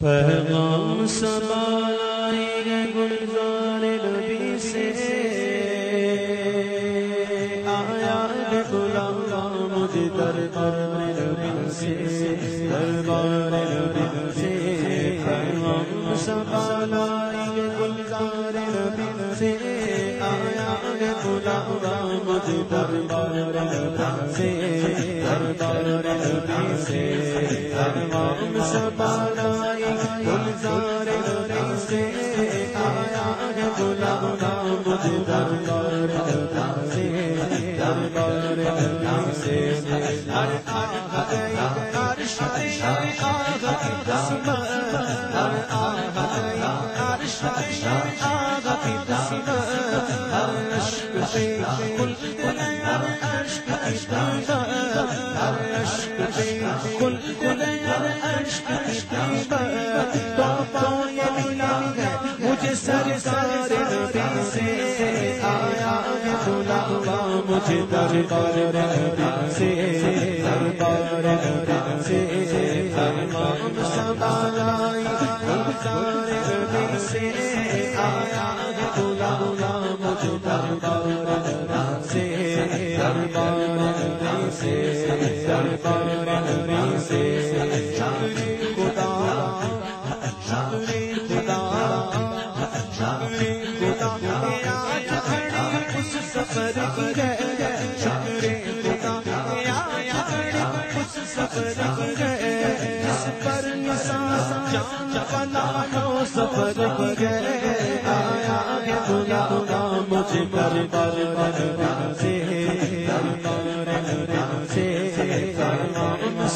پیغام سبائی گلزار نبی سے۔ آیا غلام مجھے دربار نبی سے۔ دربار نبی سے۔ پیغام سبائی گلزار نبی سے۔ آیا غلام مجھے دربار نبی سے۔ دربار نبی سے۔ پیغام سبائی کل کل دربار نبی سے دربار سے سے آیا دربار سے دربار سے دربار سے سفر گئے ہے آیا ہے غلام مجھے دربار نبی سے دربار نبی سے فرمان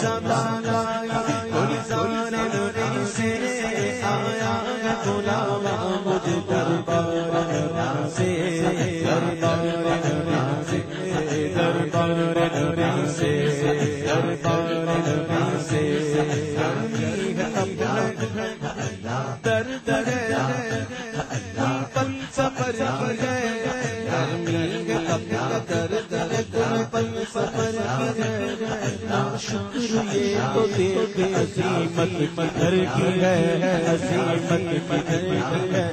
عظیمت مدر کی ہے، عظیمت مدر کی ہے۔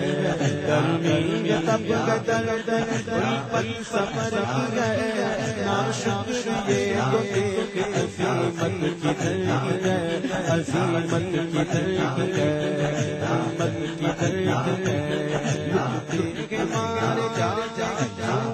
گرمی ہے اپنا درد ہے پل سفر کی ہے۔ شکر یہ تو دیکھ عظیمت کی در کی ہے۔ عظیمت کی در کی ہے۔ عظیمت کی در کی ہے کے مارے جا جا جاؤں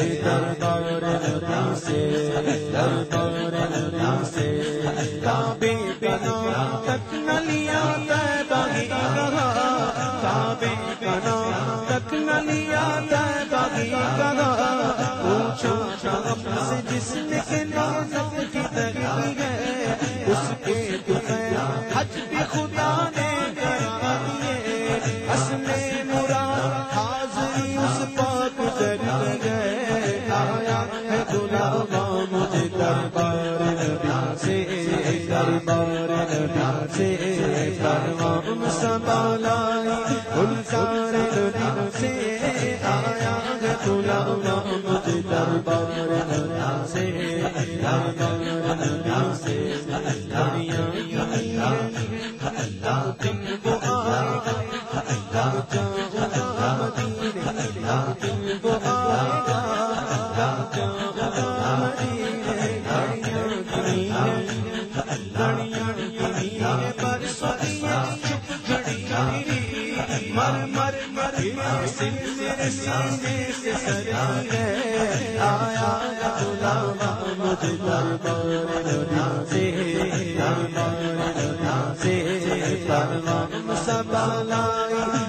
سے سے دربار بنا تک نہ لیا کہا کعبے بنا تک کہا پوچھو شام سے جس نے کی تگی ہے اس کے دخیر حج بھی خدا نے دنیا اللہ تم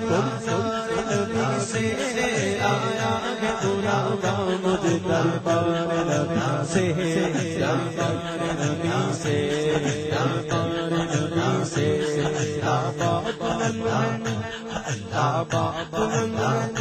کو تم نبی سے آیا ہے بلاوا مجھے دربار نبی سے دربار نبی سے دربار نبی سے کعبہ بلند کعبہ بلند کعبہ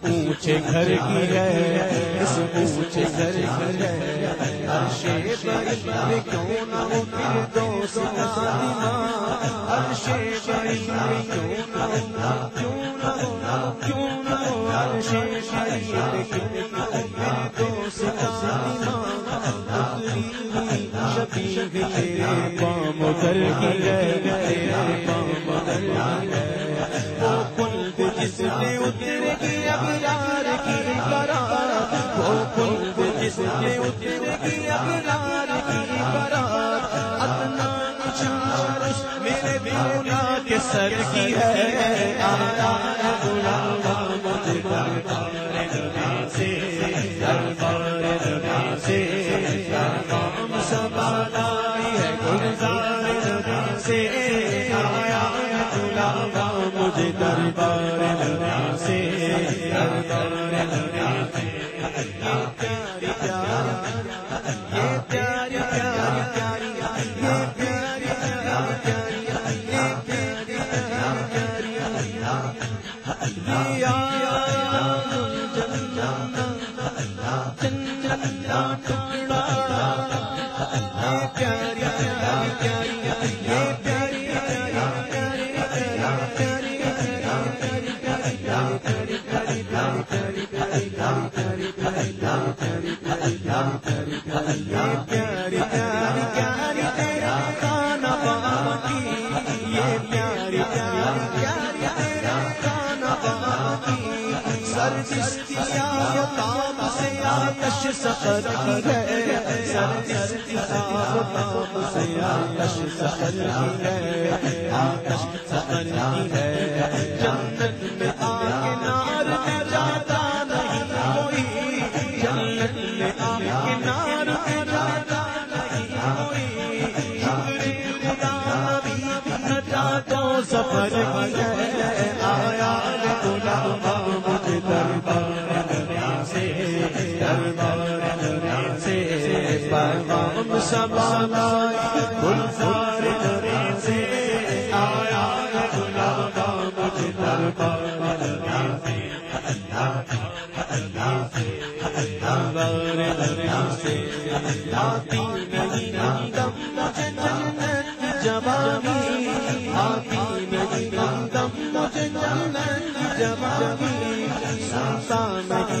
پوچھے گھر کی ہے؟ اس پوچھے گھر کی ہے؟ ارشے پر کیوں نہ ہو پھر دوست پر کیوں نہ ہو کیوں نہ ہو کیوں نہ ہو ارشے پر کیوں نہ ہو تیرے پام کر کی ہے؟ پام کر کی ہے؟ جس نے اتر کی اب یار کی کرا وہ پل جس نے اتر کی اب یار کی کرا اتنا نشار میرے بولا کے سر کی ہے آیا بلا دربار سے دربار سے ہے گلزار سے بلا دربار اللہ سے۔ دربار نبی سے پیاری پیاری پیاری پیاری پیاری پیاری پیاری پیاری تیرا کانا باقی یہ پیاری پیاری پیاری تیرا کانا باقی سر جس کی آفتاب سے آتش سفر کی ہے سر جس کی آفتاب سے آتش سفر کی ہے آتش سفر کی ہے جنت میں آگے نار میں پیغام سنبھالائی گلزار نبی سے آیا دربار سے سے نہیں دم مجھے جنت کی جوانی آتی نہیں دم مجھے جنت جوانی نہیں زیادہ کی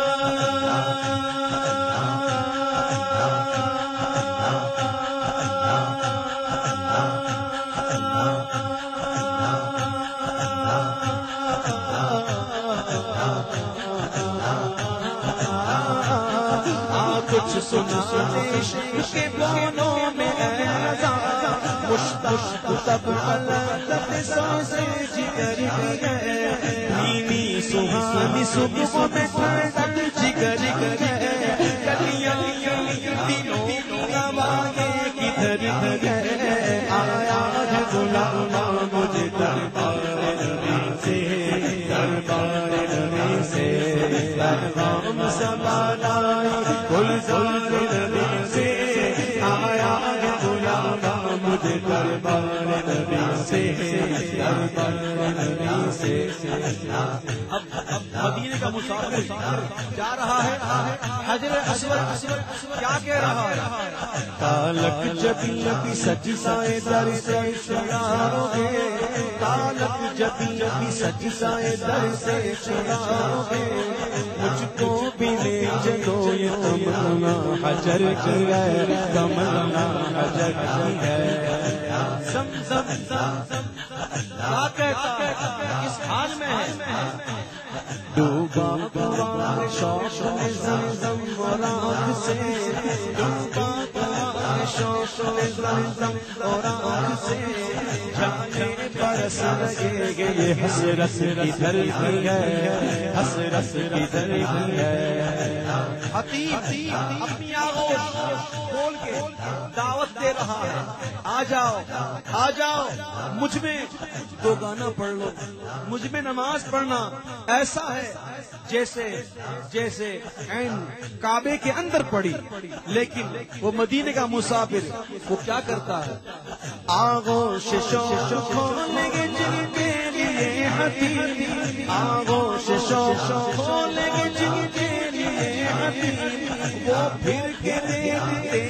کچھ سنا کے بونوں میں مشتق تب لذت سوزے جگر ہے۔ سہانی صبح میں ٹھنڈک جگر ہے۔ کلیاں دنوں نواگے کدھر ہے۔ آیا ہے غلام مجھے دربار نبی سے۔ دربار نبی سے۔ پیغام سبالا گلزار نبی سے آیا ہے غلام مجھے دربار نبی سے دربار نبی سے اب مدینے کا مسافر جا رہا ہے حضرت اسود کیا کہہ رہا ہے کالک جبی جبی سچ سائے در سے چراؤ گے کالک جبی جبی سچ سائے در سے چراؤ گے مجھ کو بھی لے جلو کملنا حجر کی ہے کملنا حجر کی ہے۔ سم سم سم سم کیا کہتا کس حال میں ہے۔ ڈوبا پوار شوش میں زم زم اور سے۔ ڈوبا پوار شوش اور آنکھ سے جانے برس لگے گے یہ حسرت کی دھرتی ہے حسرت کی دھرتی ہے حتیب اپنی آغوش کھول کے دعوت دے رہا ہے آ جاؤ آ جاؤ مجھ میں دو گانا پڑھ لو مجھ میں نماز پڑھنا ایسا ہے جیسے جیسے کعبے کے اندر پڑی لیکن وہ مدینے کا مسافر وہ کیا کرتا ہے؟ آغوش شوش کھولیں گے جن کے لیے آغوش کھولیں گے جن کے لیے وہ پھر کے دیکھتے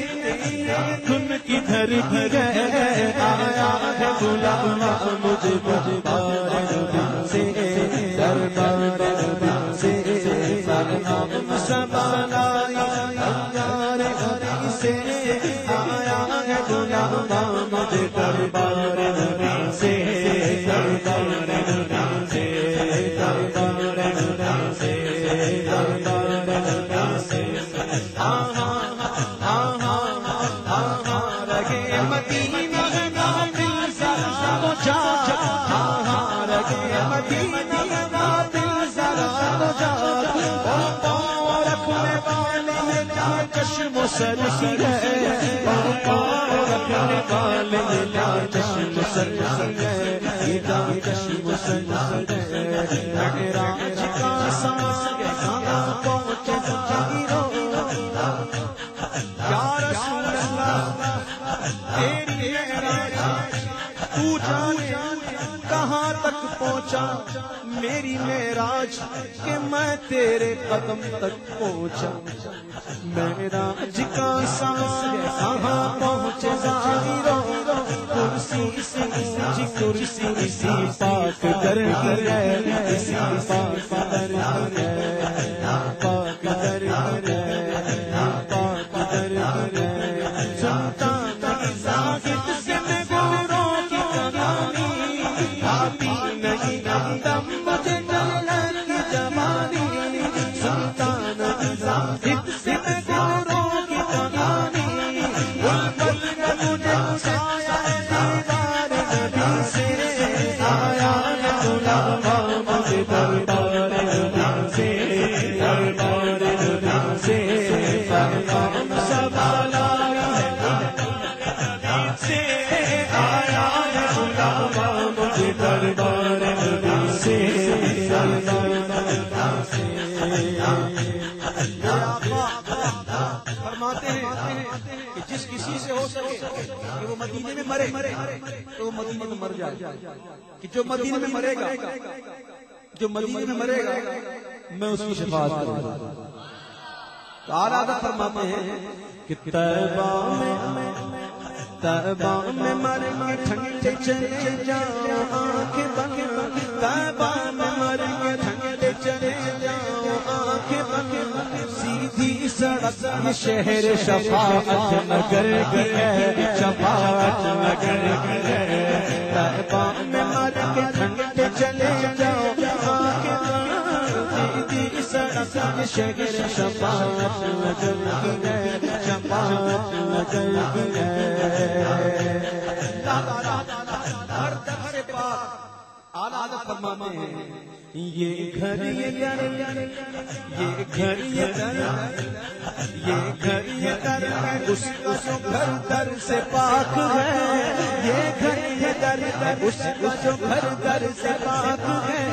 تم کدھر گئے، آیا ہے غلام مجھ چشم ہے پاؤں رکھنے والے لا چشم سر ہے لا چشم سر ہے راج کا سانس کہاں پہنچ جائیرو یا رسول اللہ تیری معراج تو جانے کہاں تک پہنچا؟ میری معراج کہ میں تیرے قدم تک پہنچا۔ معراج کا سانس کہاں پہنچ ظاہرو کرسی سے کرسی، اسی پاک در ہے، اسی پاک در ہے۔ کہ وہ مدینے میں مرے مرے تو وہ مدینے میں مر جائے۔ کہ جو مدینے میں مرے گا، جو مدینے میں مرے گا، میں اس کی شفاعت کروں گا۔ تو آرادہ فرماتے ہیں کہ تیبہ میں تیبہ میں مر کے ٹھنڈے چلے جاؤ آنکھ بند تیبہ سیدھی سڑک شہر شفاعت نگر کی ہے شفاعت نگر کی میں مر کے ٹھنڈے چلے جاؤ آنکھ بند سیدھی سڑک سب شفاعت نظر کی شفاعت نظر کی ہر دفعے آلہ فرماتے ہیں یہ گھر یہ گھر یہ گھر یہ گھر یہ گھر یہ گھر اس گھر در سے پاک ہے یہ گھر یہ گھر اس گھر در سے پاک ہے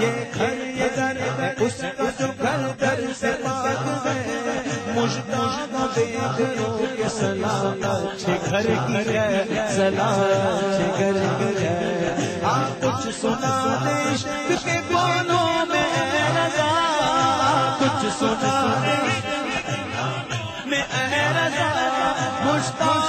یہ گھر یہ گھر اس گھر در سے پاک ہے مشتاق دیکھ کے سلام اچھے گھر کی ہے سلام اچھے گھر کی ہے۔ کچھ سنا دیش کے بولوں میں رضا کچھ سنا دیش میں رضا مشتاق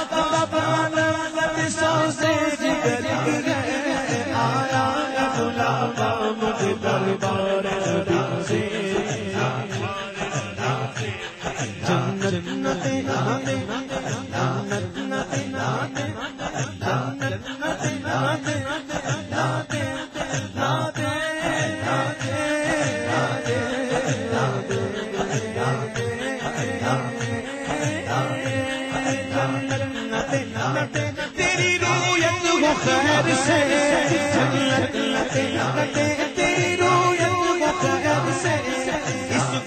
سے۔ جنت نتے ناتے سے اس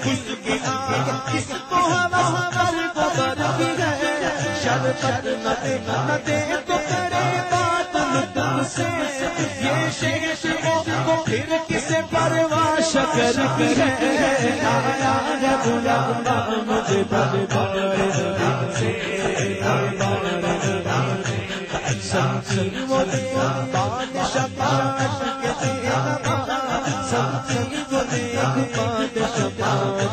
خوش کی کس کو ہوا کر کو برکی ہے شربت نتے تو کرے بات تم سے۔ یہ شیش کو پھر کسے پرواہ شکر کی ہے آیا ہے مجھے دربار نبی سے سے بادشاہ پاش کے بادشاہ پاش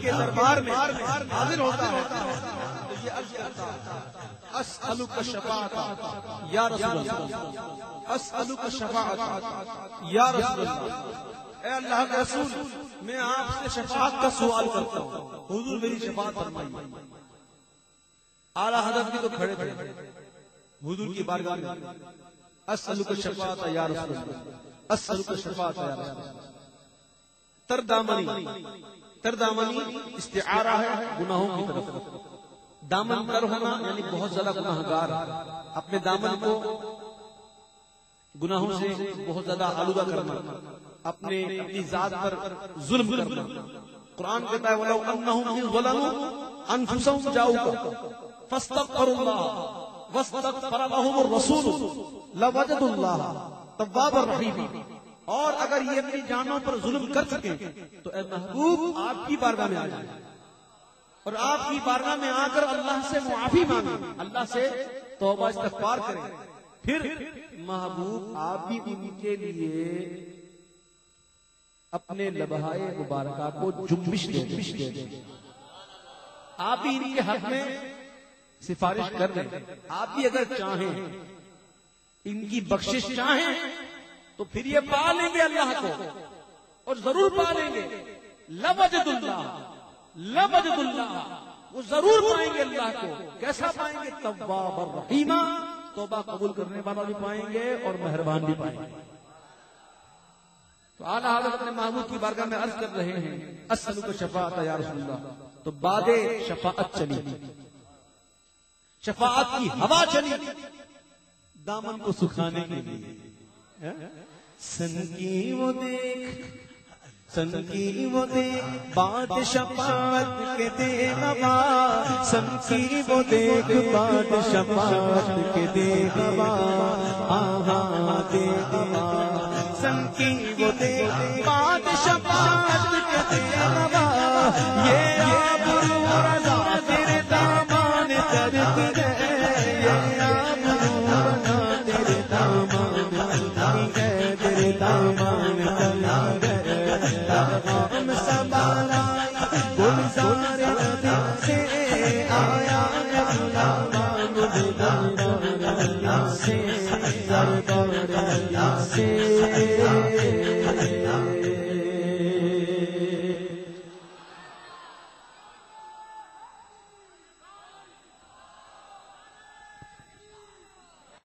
کے دربار میں حاضر ہوتا یا رسول اللہ یا رسول اللہ اے اللہ کے رسول، میں آپ سے شفاعت کا سوال کرتا ہوں۔ حضور میری شفاعت فرمائیے اعلی حضرت بھی تو کھڑے تھے۔ حضور کی بارگاہ میں۔ اسالک شفاعت یا رسول اللہ۔ اسالک شفاعت یا رسول اللہ۔ تردامنی۔ تردامنی استعارہ ہے گناہوں کی طرف۔ دامن تر ہونا یعنی بہت زیادہ گناہ گار اپنے دامن کو گناہوں سے بہت زیادہ آلودہ کرنا۔ اپنے اپنی ذات پر ظلم کرنا۔ قرآن کہتا ہے وَلَوْ أَنَّهُمْ ظَلَمُوا أَنفُسَهُمْ جَاءُوكَ فَاسْتَغْفَرُوا اللَّهَ وَاسْتَغْفَرَ لَهُمُ الرَّسُولُ لَوَجَدُوا اللَّهَ تَوَّابًا رَحِيمًا۔ اور اگر یہ اپنی جانوں پر ظلم کر سکیں تو اے محبوب آپ کی بارگاہ میں آ جائیں۔ اور آپ کی بارگاہ میں آ کر اللہ سے معافی مانگیں۔ اللہ سے توبہ استغفار کریں۔ پھر محبوب آپ بھی ان کے لیے اپنے لبہائے مبارکہ کو جنبش دے دیں آپ بھی ان کے حق میں سفارش کر دیں آپ بھی اگر چاہیں ان کی بخشش چاہیں، تو پھر یہ پا لیں گے اللہ کو۔ اور ضرور پا لیں گے۔ لبجد اللہ لبجد اللہ۔ وہ ضرور پائیں گے اللہ کو۔ کیسا پائیں گے؟ تواب الرحیمہ توبہ قبول کرنے والا بھی پائیں گے اور مہربان بھی پائیں گے۔ تو اعلیٰ حضرت اپنے محمود کی بارگاہ میں عرض کر رہے ہیں اصل کو شفاعت یا رسول اللہ تو باد شفاعت چلی۔ شفاعت کی ہوا چلی۔ دامن کو سکھانے کے لیے۔ ہاں؟ سن کی وہ دیکھ، سن کی وہ دیکھ بات شفاعت کے دے نوا سن کی وہ دیکھ بات شفاعت کے دے نوا آہاں ہاں، دے نوا سن کی وہ دیکھ بات شفاعت کے دے نوا یہ آبرو رضا تیرے دامان ترک یہ آبرو رضا تیرے دامان ترک تیرے دامان ترک دامان سبالا گلزار نبی سے آیا مجھے سے۔ نبی سے